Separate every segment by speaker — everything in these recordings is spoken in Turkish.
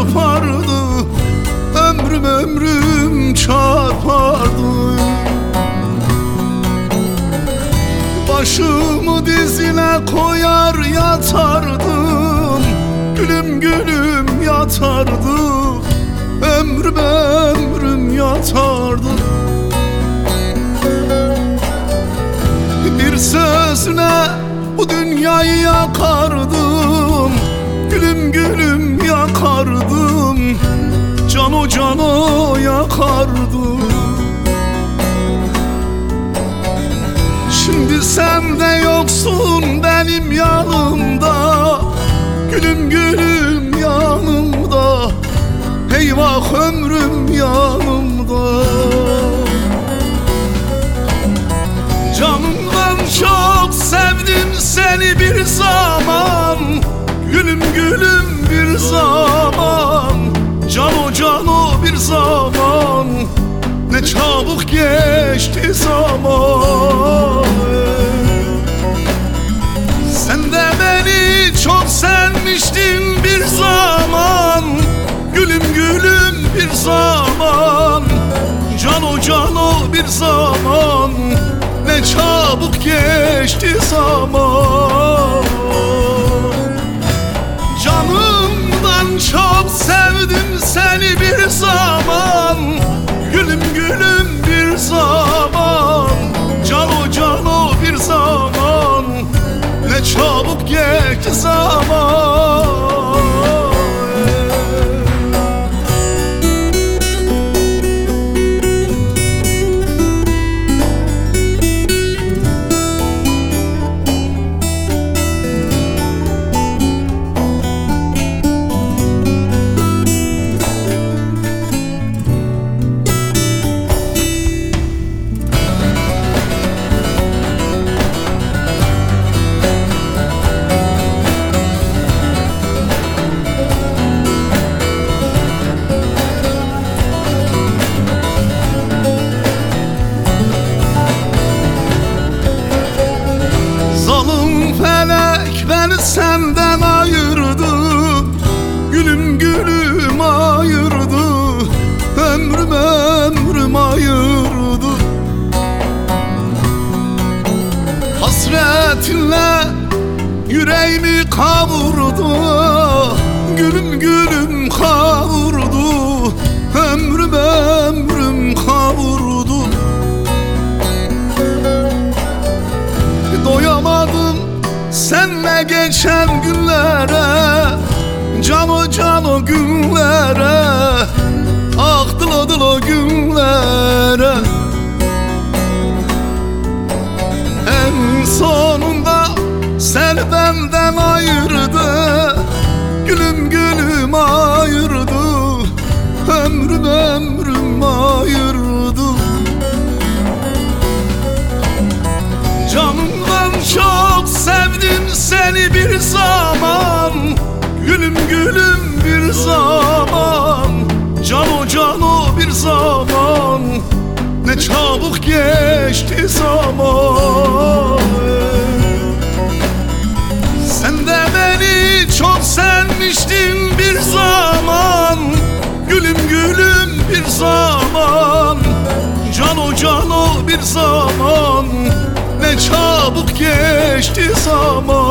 Speaker 1: çarpardı Ömrüm ömrüm çarpardı. Başımı dizine koyar yatardım Gülüm gülüm yatardı. Ömrüm ömrüm yatardı. Bir sözüne bu dünyayı yakardım Cano yakardım Şimdi sen de yoksun benim yanımda Gülüm gülüm yanımda Eyvah ömrüm yanımda. Canımdan çok sevdim seni bir zaman Gülüm gülüm bir zaman. Bir zaman Ne çabuk geçti zaman. Sen de beni çok sevmiştin bir zaman. Gülüm gülüm bir zaman. Cano cano bir zaman. Ne çabuk geçti zaman. Canımdan çok zaman Hasretinle yüreğimi kavurdu Gülüm gülüm kavurdu Ömrüm ömrüm kavurdu. Doyamadım senle geçen günlere Cano cano günlere bir zaman Gülüm gülüm bir zaman Cano cano bir zaman Ne çabuk geçti zaman. Sen de beni çok sevmiştin bir zaman Gülüm gülüm bir zaman Cano cano bir zaman Ne çabuk geçti zaman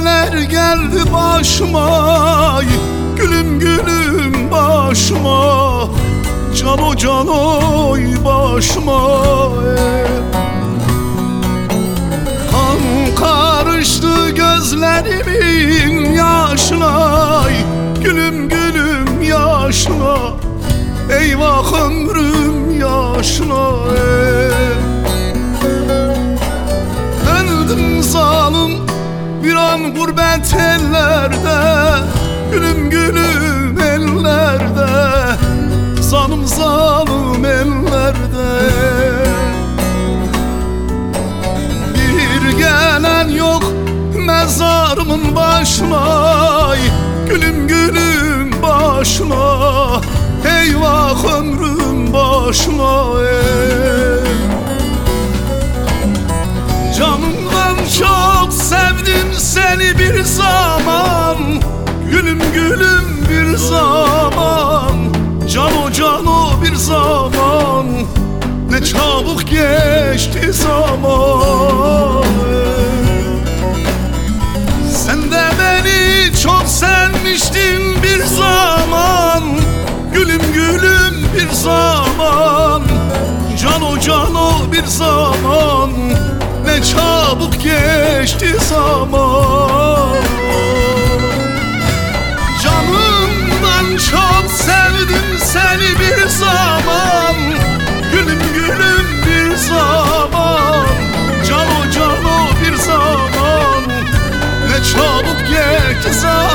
Speaker 1: neler geldi başıma Gülüm gülüm başıma. Cano canoy başıma eh. Kan karıştı gözlerimin yaşına Gülüm gülüm yaşına. Eyvah ömrüm yaşına eh. Döndüm zaten zalim bir an gurbet ellerde Gülüm gülüm ellerde Zalim zalim ellerde Bir gelen yok mezarımın başına Gülüm gülüm başına Eyvah ömrüm başına ey. Canımdan çok sevdim seni bir zaman Gülüm gülüm bir zaman Cano cano bir zaman Ne çabuk geçti zaman. Sen de beni çok sevmiştin bir zaman Gülüm gülüm bir zaman Cano cano bir zaman Ne çabuk geçti zaman. Canımdan çok sevdim seni bir zaman. Gülüm gülüm bir zaman. Cano cano bir zaman. Ne çabuk geçti zaman